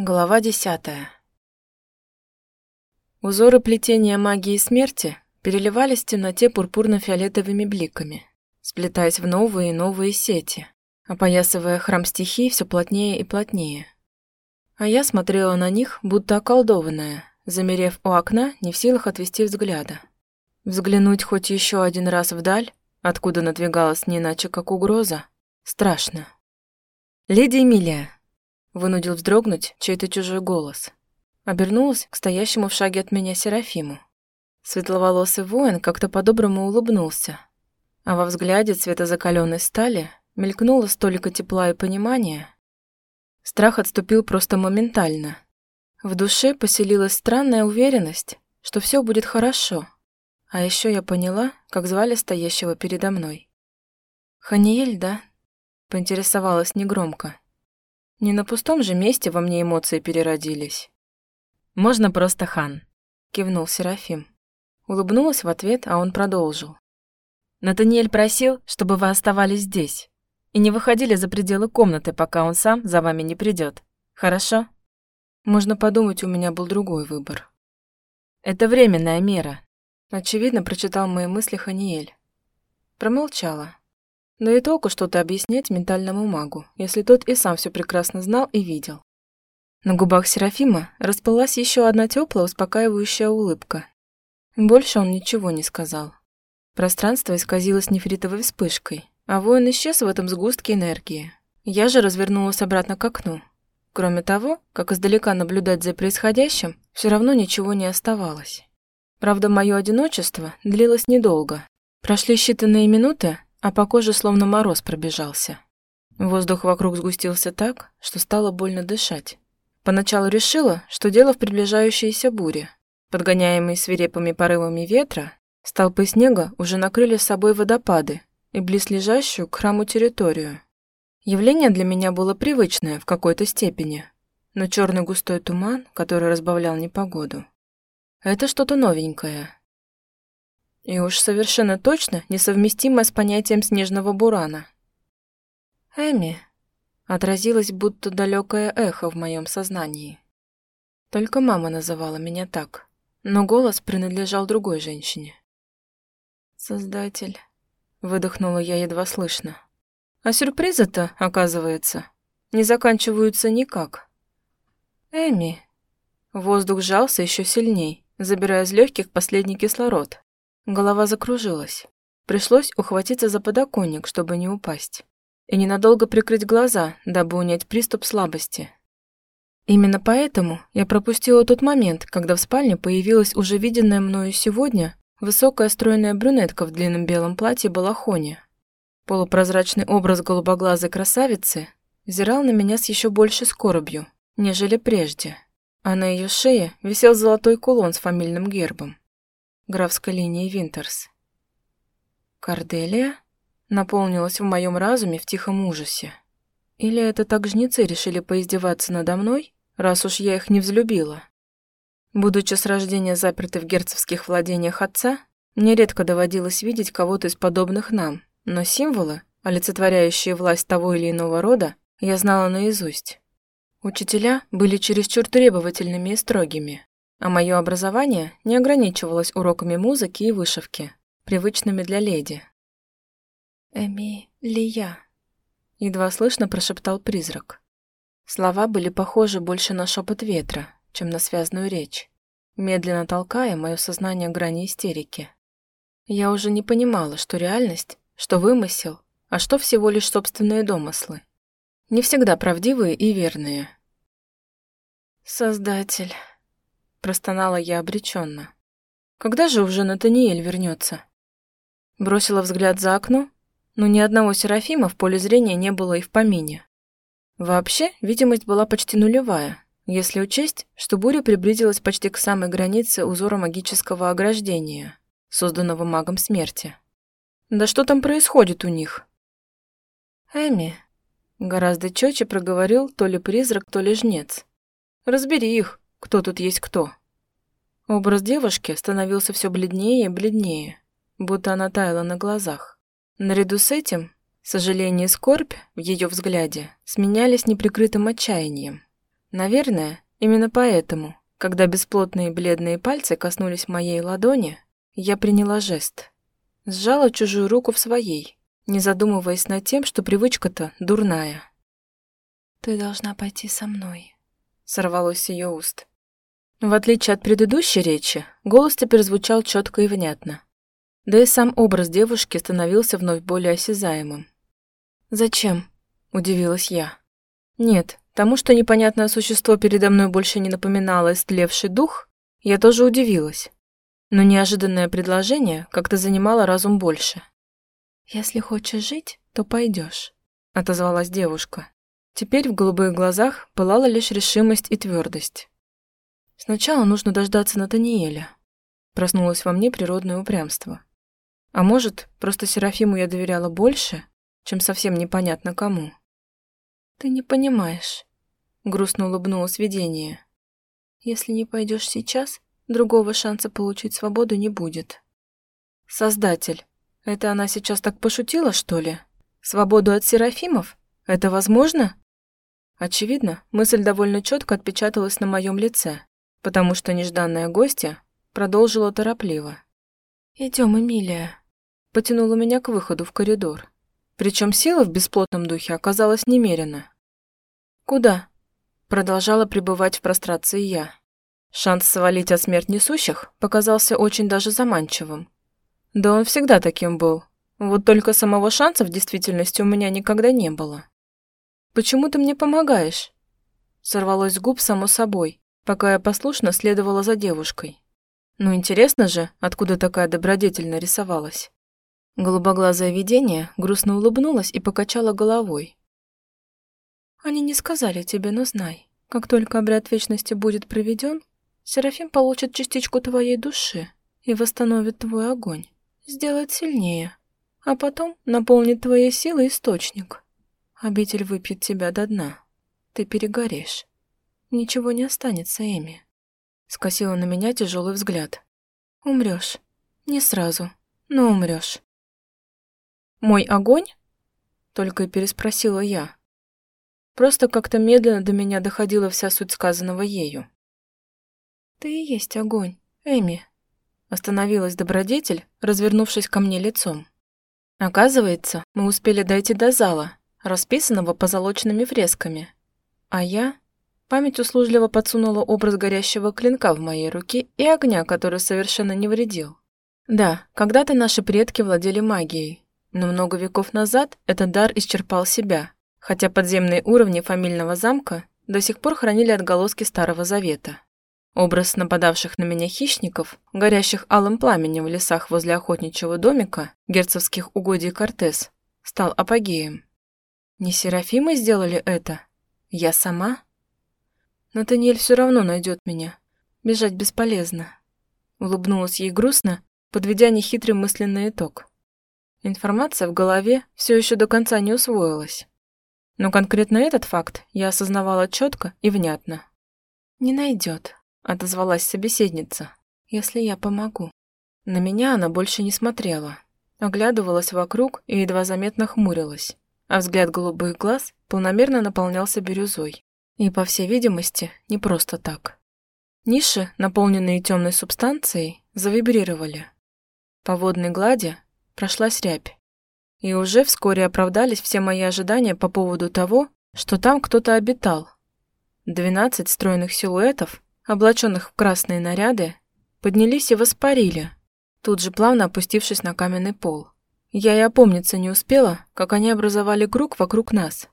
Глава десятая. Узоры плетения магии смерти переливались в темноте пурпурно-фиолетовыми бликами, сплетаясь в новые и новые сети, опоясывая храм стихий все плотнее и плотнее. А я смотрела на них, будто околдованная, замерев у окна, не в силах отвести взгляда. Взглянуть хоть еще один раз вдаль, откуда надвигалась не иначе как угроза, страшно. «Леди Эмилия!» Вынудил вздрогнуть чей-то чужой голос. Обернулась к стоящему в шаге от меня Серафиму. Светловолосый воин как-то по-доброму улыбнулся, а во взгляде цвета закаленной стали мелькнуло столько тепла и понимания. Страх отступил просто моментально. В душе поселилась странная уверенность, что все будет хорошо. А еще я поняла, как звали стоящего передо мной. «Ханиэль, да?» — поинтересовалась негромко. Не на пустом же месте во мне эмоции переродились. «Можно просто хан», — кивнул Серафим. Улыбнулась в ответ, а он продолжил. «Натаниэль просил, чтобы вы оставались здесь и не выходили за пределы комнаты, пока он сам за вами не придет. Хорошо?» Можно подумать, у меня был другой выбор. «Это временная мера», — очевидно прочитал мои мысли Ханиэль. Промолчала, но и толку что-то объяснять ментальному магу, если тот и сам все прекрасно знал и видел. На губах Серафима расплылась еще одна теплая, успокаивающая улыбка. Больше он ничего не сказал. Пространство исказилось нефритовой вспышкой, а воин исчез в этом сгустке энергии. Я же развернулась обратно к окну. Кроме того, как издалека наблюдать за происходящим, все равно ничего не оставалось. Правда, мое одиночество длилось недолго. Прошли считанные минуты, а по коже словно мороз пробежался. Воздух вокруг сгустился так, что стало больно дышать. Поначалу решила, что дело в приближающейся буре. Подгоняемые свирепыми порывами ветра, столпы снега уже накрыли с собой водопады и близлежащую к храму территорию. Явление для меня было привычное в какой-то степени, но черный густой туман, который разбавлял непогоду, это что-то новенькое. И уж совершенно точно несовместимо с понятием снежного бурана. «Эми», — отразилось будто далекое эхо в моем сознании. Только мама называла меня так, но голос принадлежал другой женщине. «Создатель», — выдохнула я едва слышно. «А сюрпризы-то, оказывается, не заканчиваются никак». «Эми», Воздух сжался еще сильней, забирая из легких последний кислород. Голова закружилась. Пришлось ухватиться за подоконник, чтобы не упасть. И ненадолго прикрыть глаза, дабы унять приступ слабости. Именно поэтому я пропустила тот момент, когда в спальне появилась уже виденная мною сегодня высокая стройная брюнетка в длинном белом платье-балахоне. Полупрозрачный образ голубоглазой красавицы взирал на меня с еще большей скорбью, нежели прежде, а на ее шее висел золотой кулон с фамильным гербом графской линии Винтерс. Корделия наполнилась в моем разуме в тихом ужасе. Или это так жнецы решили поиздеваться надо мной, раз уж я их не взлюбила? Будучи с рождения запертой в герцогских владениях отца, мне редко доводилось видеть кого-то из подобных нам, но символы, олицетворяющие власть того или иного рода, я знала наизусть. Учителя были чересчур требовательными и строгими, а мое образование не ограничивалось уроками музыки и вышивки, привычными для леди. «Эмилия», — едва слышно прошептал призрак. Слова были похожи больше на шепот ветра, чем на связную речь, медленно толкая мое сознание грани истерики. Я уже не понимала, что реальность, что вымысел, а что всего лишь собственные домыслы. Не всегда правдивые и верные. «Создатель», Простонала я обреченно. Когда же уже Натаниэль вернется? Бросила взгляд за окно, но ни одного Серафима в поле зрения не было и в помине. Вообще, видимость была почти нулевая, если учесть, что буря приблизилась почти к самой границе узора магического ограждения, созданного магом смерти. Да что там происходит у них? Эми, гораздо четче проговорил то ли призрак, то ли жнец. Разбери их, кто тут есть кто. Образ девушки становился все бледнее и бледнее, будто она таяла на глазах. Наряду с этим, сожаление и скорбь в ее взгляде сменялись неприкрытым отчаянием. Наверное, именно поэтому, когда бесплотные бледные пальцы коснулись моей ладони, я приняла жест. Сжала чужую руку в своей, не задумываясь над тем, что привычка-то дурная. «Ты должна пойти со мной», — сорвалось с ее уст. В отличие от предыдущей речи, голос теперь звучал четко и внятно. Да и сам образ девушки становился вновь более осязаемым. «Зачем?» – удивилась я. «Нет, тому, что непонятное существо передо мной больше не напоминало истлевший дух, я тоже удивилась. Но неожиданное предложение как-то занимало разум больше. «Если хочешь жить, то пойдешь», – отозвалась девушка. Теперь в голубых глазах пылала лишь решимость и твердость. Сначала нужно дождаться Натаниэля. Проснулось во мне природное упрямство. А может, просто Серафиму я доверяла больше, чем совсем непонятно кому. «Ты не понимаешь», — грустно улыбнулось видение. «Если не пойдешь сейчас, другого шанса получить свободу не будет». «Создатель, это она сейчас так пошутила, что ли? Свободу от Серафимов? Это возможно?» Очевидно, мысль довольно четко отпечаталась на моем лице, потому что нежданная гостья продолжила торопливо. «Идем, Эмилия», — потянула меня к выходу в коридор. Причем сила в бесплотном духе оказалась немерена. «Куда?» — продолжала пребывать в прострации я. Шанс свалить от смерть несущих показался очень даже заманчивым. Да он всегда таким был. Вот только самого шанса в действительности у меня никогда не было. «Почему ты мне помогаешь?» Сорвалось с губ само собой, пока я послушно следовала за девушкой. Ну интересно же, откуда такая добродетель нарисовалась. Голубоглазое видение грустно улыбнулась и покачала головой. «Они не сказали тебе, но знай, как только обряд вечности будет проведен, Серафим получит частичку твоей души и восстановит твой огонь, сделает сильнее, а потом наполнит твоей силой источник. Обитель выпьет тебя до дна. Ты перегоришь. Ничего не останется, Эми». Скосила на меня тяжелый взгляд. Умрешь. Не сразу, но умрешь. «Мой огонь?» Только и переспросила я. Просто как-то медленно до меня доходила вся суть сказанного ею. «Ты и есть огонь, Эми», — остановилась добродетель, развернувшись ко мне лицом. Оказывается, мы успели дойти до зала, расписанного позолоченными фресками. А я... Память услужливо подсунула образ горящего клинка в моей руке и огня, который совершенно не вредил. Да, когда-то наши предки владели магией, но много веков назад этот дар исчерпал себя, хотя подземные уровни фамильного замка до сих пор хранили отголоски Старого Завета. Образ нападавших на меня хищников, горящих алым пламенем в лесах возле охотничьего домика герцогских угодий Кортес, стал апогеем. Не Серафимы сделали это? Я сама? Натаниэль все равно найдет меня. Бежать бесполезно. Улыбнулась ей грустно, подведя нехитрый мысленный итог. Информация в голове все еще до конца не усвоилась. Но конкретно этот факт я осознавала четко и внятно. «Не найдет», — отозвалась собеседница, — «если я помогу». На меня она больше не смотрела, оглядывалась вокруг и едва заметно хмурилась, а взгляд голубых глаз полномерно наполнялся бирюзой. И, по всей видимости, не просто так. Ниши, наполненные темной субстанцией, завибрировали. По водной глади прошлась рябь. И уже вскоре оправдались все мои ожидания по поводу того, что там кто-то обитал. Двенадцать стройных силуэтов, облаченных в красные наряды, поднялись и воспарили, тут же плавно опустившись на каменный пол. Я и опомниться не успела, как они образовали круг вокруг нас.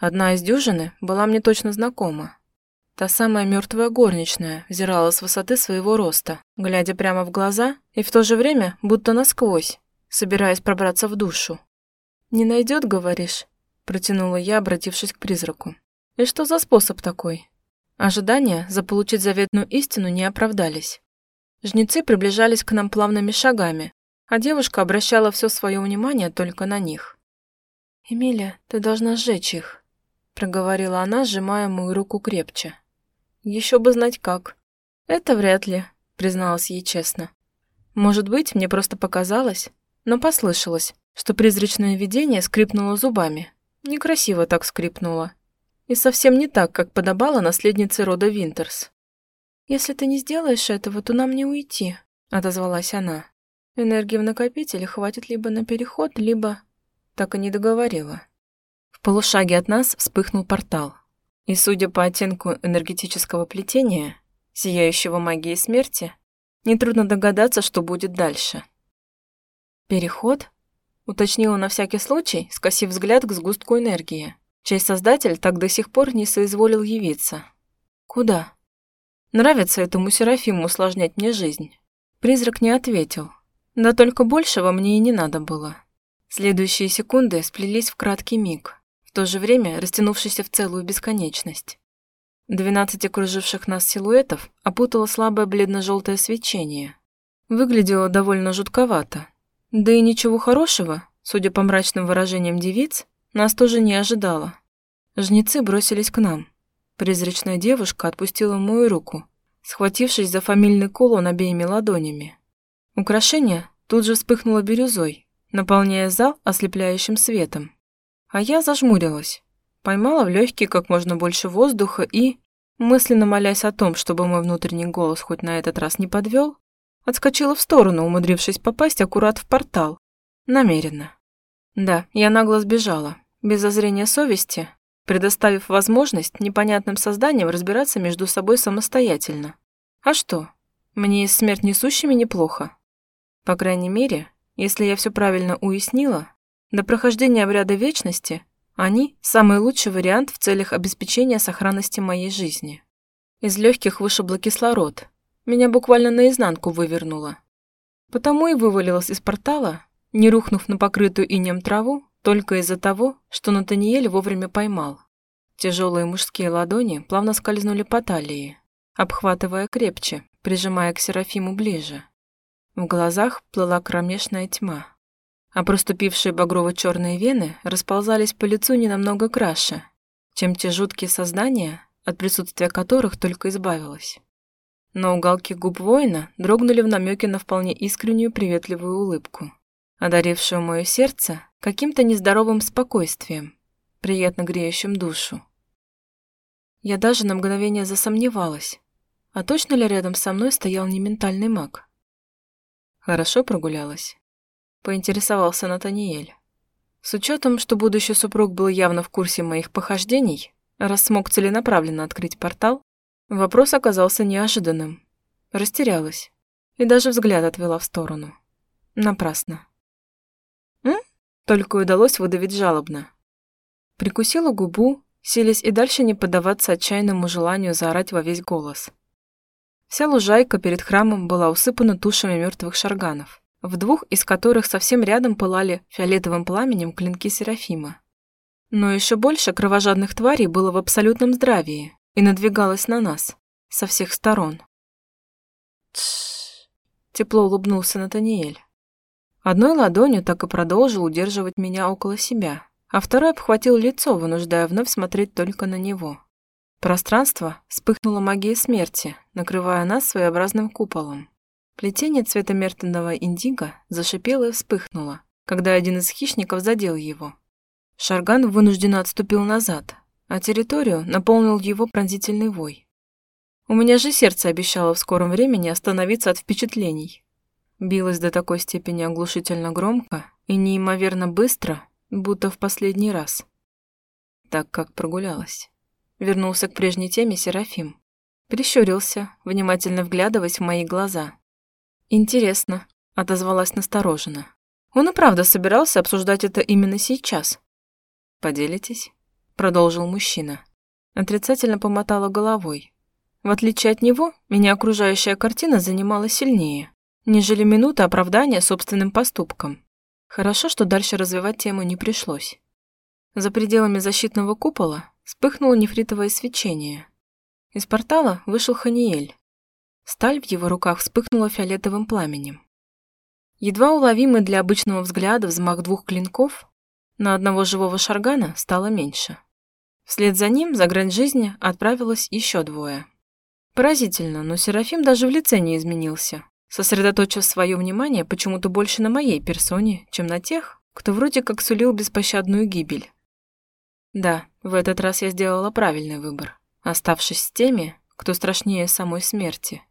Одна из дюжины была мне точно знакома. Та самая мертвая горничная взирала с высоты своего роста, глядя прямо в глаза и в то же время будто насквозь, собираясь пробраться в душу. «Не найдет, говоришь?» – протянула я, обратившись к призраку. «И что за способ такой?» Ожидания заполучить заветную истину не оправдались. Жнецы приближались к нам плавными шагами, а девушка обращала все свое внимание только на них. «Эмилия, ты должна сжечь их», – проговорила она, сжимая мою руку крепче. Еще бы знать как. «Это вряд ли», – призналась ей честно. «Может быть, мне просто показалось?» но послышалось, что призрачное видение скрипнуло зубами. Некрасиво так скрипнуло. И совсем не так, как подобало наследнице рода Винтерс. «Если ты не сделаешь этого, то нам не уйти», — отозвалась она. «Энергии в накопителе хватит либо на переход, либо...» Так и не договорила. В полушаге от нас вспыхнул портал. И, судя по оттенку энергетического плетения, сияющего магией смерти, нетрудно догадаться, что будет дальше. «Переход?» — уточнила на всякий случай, скосив взгляд к сгустку энергии, чей создатель так до сих пор не соизволил явиться. «Куда?» «Нравится этому Серафиму усложнять мне жизнь». Призрак не ответил. Да только большего мне и не надо было. Следующие секунды сплелись в краткий миг, в то же время растянувшийся в целую бесконечность. Двенадцать окруживших нас силуэтов опутало слабое бледно-желтое свечение. Выглядело довольно жутковато, да и ничего хорошего, судя по мрачным выражениям девиц, нас тоже не ожидало. Жнецы бросились к нам. Призрачная девушка отпустила мою руку, схватившись за фамильный кулон обеими ладонями. Украшение тут же вспыхнуло бирюзой, наполняя зал ослепляющим светом. А я зажмурилась, поймала в легкие как можно больше воздуха и, мысленно молясь о том, чтобы мой внутренний голос хоть на этот раз не подвел, Отскочила в сторону, умудрившись попасть аккурат в портал. Намеренно. Да, я нагло сбежала, без зазрения совести, предоставив возможность непонятным созданиям разбираться между собой самостоятельно. А что? Мне с смерть несущими неплохо. По крайней мере, если я все правильно уяснила, до прохождения обряда вечности они – самый лучший вариант в целях обеспечения сохранности моей жизни. Из легких вышибло кислород, меня буквально наизнанку вывернуло. Потому и вывалилась из портала, не рухнув на покрытую инем траву, только из-за того, что Натаниэль вовремя поймал. Тяжелые мужские ладони плавно скользнули по талии, обхватывая крепче, прижимая к Серафиму ближе. В глазах плыла кромешная тьма, а проступившие багрово-черные вены расползались по лицу не намного краше, чем те жуткие создания, от присутствия которых только избавилась. Но уголки губ воина дрогнули в намеке на вполне искреннюю приветливую улыбку, одарившую мое сердце каким-то нездоровым спокойствием, приятно греющим душу. Я даже на мгновение засомневалась, а точно ли рядом со мной стоял не ментальный маг? Хорошо прогулялась. Поинтересовался Натаниэль. С учетом, что будущий супруг был явно в курсе моих похождений, раз смог целенаправленно открыть портал, Вопрос оказался неожиданным. Растерялась. И даже взгляд отвела в сторону. Напрасно. «М?» Только удалось выдавить жалобно. Прикусила губу, силясь и дальше не поддаваться отчаянному желанию заорать во весь голос. Вся лужайка перед храмом была усыпана тушами мертвых шарганов, в двух из которых совсем рядом пылали фиолетовым пламенем клинки Серафима. Но еще больше кровожадных тварей было в абсолютном здравии, и надвигалась на нас со всех сторон. Тш! Тепло улыбнулся Натаниэль. Одной ладонью так и продолжил удерживать меня около себя, а второй обхватил лицо, вынуждая вновь смотреть только на него. Пространство вспыхнуло магией смерти, накрывая нас своеобразным куполом. Плетение цвета мертвенного индиго зашипело и вспыхнуло, когда один из хищников задел его. Шарган вынужденно отступил назад, а территорию наполнил его пронзительный вой. У меня же сердце обещало в скором времени остановиться от впечатлений. Билось до такой степени оглушительно громко и неимоверно быстро, будто в последний раз. Так как прогулялась. Вернулся к прежней теме Серафим. Прищурился, внимательно вглядываясь в мои глаза. «Интересно», — отозвалась настороженно. Он и правда собирался обсуждать это именно сейчас. «Поделитесь?» продолжил мужчина. Отрицательно помотала головой. В отличие от него, меня окружающая картина занимала сильнее, нежели минута оправдания собственным поступкам. Хорошо, что дальше развивать тему не пришлось. За пределами защитного купола вспыхнуло нефритовое свечение. Из портала вышел Ханиэль. Сталь в его руках вспыхнула фиолетовым пламенем. Едва уловимый для обычного взгляда взмах двух клинков на одного живого шаргана стало меньше. Вслед за ним за грань жизни отправилось еще двое. Поразительно, но Серафим даже в лице не изменился, сосредоточив свое внимание почему-то больше на моей персоне, чем на тех, кто вроде как сулил беспощадную гибель. Да, В этот раз я сделала правильный выбор, оставшись с теми, кто страшнее самой смерти.